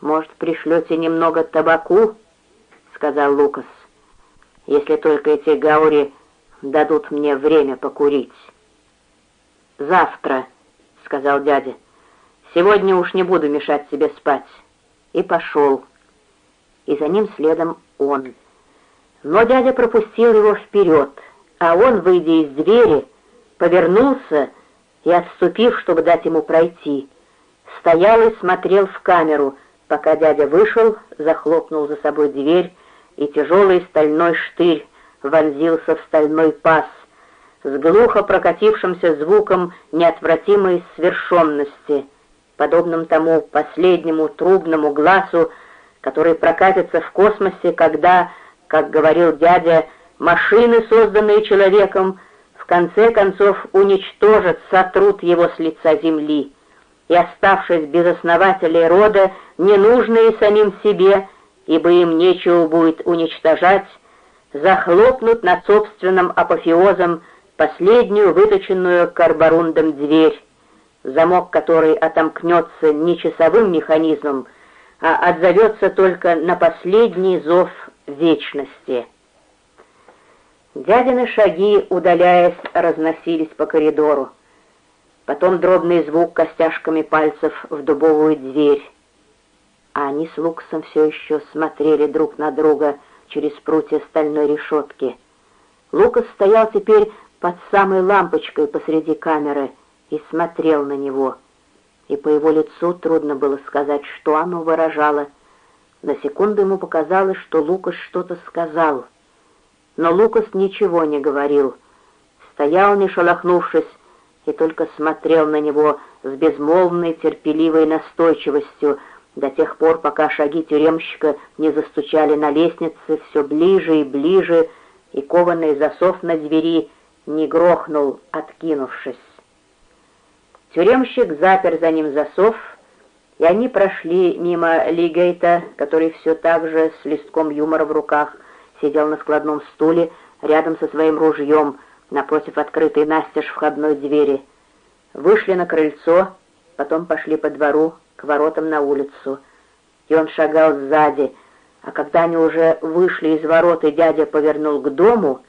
«Может, пришлете немного табаку?» — сказал Лукас. «Если только эти гаури дадут мне время покурить». «Завтра», — сказал дядя. «Сегодня уж не буду мешать тебе спать». И пошел. И за ним следом он. Но дядя пропустил его вперед, а он, выйдя из двери, повернулся и, отступив, чтобы дать ему пройти, стоял и смотрел в камеру, пока дядя вышел, захлопнул за собой дверь, и тяжелый стальной штырь вонзился в стальной паз, с глухо прокатившимся звуком неотвратимой свершенности, подобным тому последнему трубному глазу, который прокатится в космосе, когда, как говорил дядя, машины, созданные человеком, в конце концов уничтожат, сотрут его с лица земли, и, оставшись без основателей рода, ненужные самим себе, ибо им нечего будет уничтожать, захлопнут над собственным апофеозом последнюю выточенную карборундом дверь, замок которой отомкнется не часовым механизмом, а отзовется только на последний зов вечности. Дядины шаги, удаляясь, разносились по коридору. Потом дробный звук костяшками пальцев в дубовую дверь. А они с Луксом все еще смотрели друг на друга через прутья стальной решетки. Лукас стоял теперь под самой лампочкой посреди камеры и смотрел на него. И по его лицу трудно было сказать, что оно выражало. На секунду ему показалось, что Лукас что-то сказал. Но Лукас ничего не говорил. Стоял, не шелохнувшись, и только смотрел на него с безмолвной терпеливой настойчивостью до тех пор, пока шаги тюремщика не застучали на лестнице все ближе и ближе, и кованный засов на двери не грохнул, откинувшись. Тюремщик запер за ним засов, и они прошли мимо Лигейта, который все так же с листком юмора в руках сидел на складном стуле рядом со своим ружьем напротив открытой настежь входной двери. Вышли на крыльцо, потом пошли по двору к воротам на улицу. И он шагал сзади, а когда они уже вышли из ворот и дядя повернул к дому,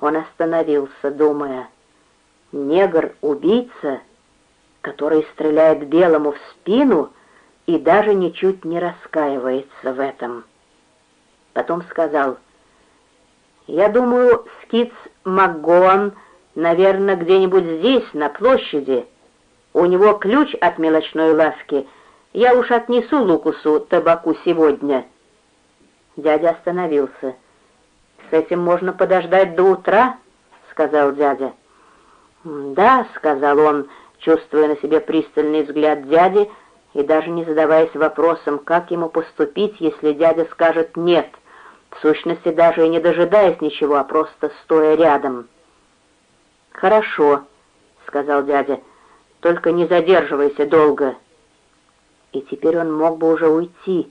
он остановился, думая, «Негр-убийца, который стреляет белому в спину и даже ничуть не раскаивается в этом». Потом сказал, «Я думаю, Скиц МакГоан, наверное, где-нибудь здесь, на площади. У него ключ от мелочной лавки. Я уж отнесу Лукусу табаку сегодня». Дядя остановился. «С этим можно подождать до утра», — сказал дядя. «Да», — сказал он, чувствуя на себе пристальный взгляд дяди и даже не задаваясь вопросом, как ему поступить, если дядя скажет «нет», в сущности даже и не дожидаясь ничего, а просто стоя рядом. «Хорошо», — сказал дядя, — «только не задерживайся долго». И теперь он мог бы уже уйти,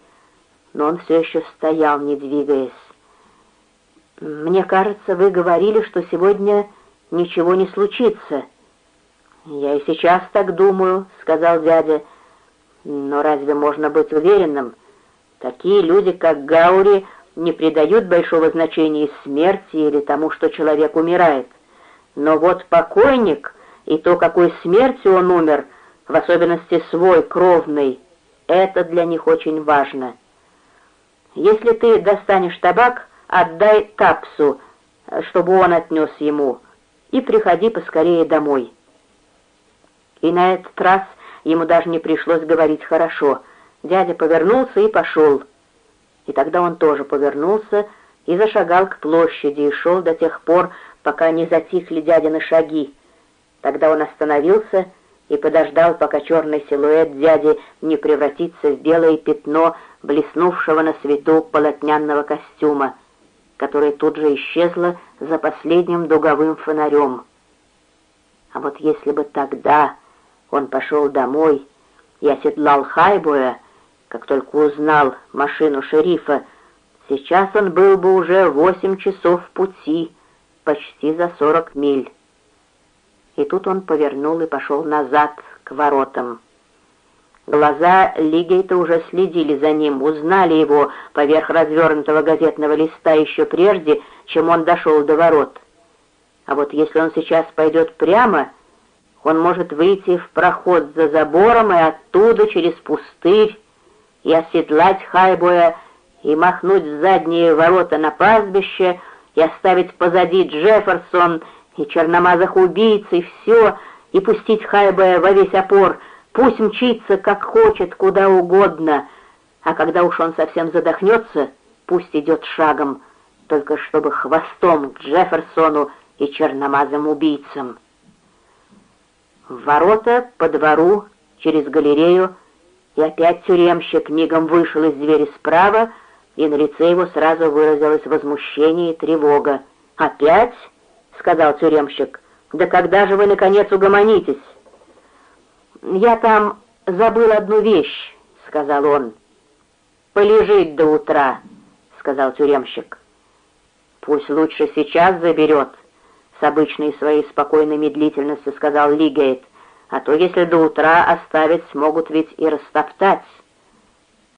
но он все еще стоял, не двигаясь. «Мне кажется, вы говорили, что сегодня ничего не случится». «Я и сейчас так думаю», — сказал дядя. «Но разве можно быть уверенным? Такие люди, как Гаури, не придают большого значения смерти или тому, что человек умирает. Но вот покойник и то, какой смертью он умер, в особенности свой, кровный, это для них очень важно. Если ты достанешь табак, отдай Тапсу, чтобы он отнес ему, и приходи поскорее домой». И на этот раз ему даже не пришлось говорить «хорошо». Дядя повернулся и пошел. И тогда он тоже повернулся и зашагал к площади и шел до тех пор, пока не затихли дядины шаги. Тогда он остановился и подождал, пока черный силуэт дяди не превратится в белое пятно блеснувшего на свету полотнянного костюма — которая тут же исчезла за последним дуговым фонарем. А вот если бы тогда он пошел домой и оседлал Хайбуя, как только узнал машину шерифа, сейчас он был бы уже восемь часов пути, почти за сорок миль. И тут он повернул и пошел назад, к воротам. Глаза Лигейта уже следили за ним, узнали его поверх развернутого газетного листа еще прежде, чем он дошел до ворот. А вот если он сейчас пойдет прямо, он может выйти в проход за забором и оттуда через пустырь и оседлать Хайбоя и махнуть в задние ворота на пастбище и оставить позади Джефферсон и черномазых убийц и все, и пустить Хайбоя во весь опор, пусть мчится как хочет, куда угодно, а когда уж он совсем задохнется, пусть идет шагом, только чтобы хвостом к Джефферсону и черномазым убийцам. Ворота по двору, через галерею, и опять тюремщик мигом вышел из двери справа, и на лице его сразу выразилось возмущение и тревога. «Опять?» — сказал тюремщик. «Да когда же вы, наконец, угомонитесь?» «Я там забыл одну вещь», — сказал он. «Полежить до утра», — сказал тюремщик. «Пусть лучше сейчас заберет», — с обычной своей спокойной медлительностью сказал Лигейт, «а то, если до утра оставить, смогут ведь и растоптать».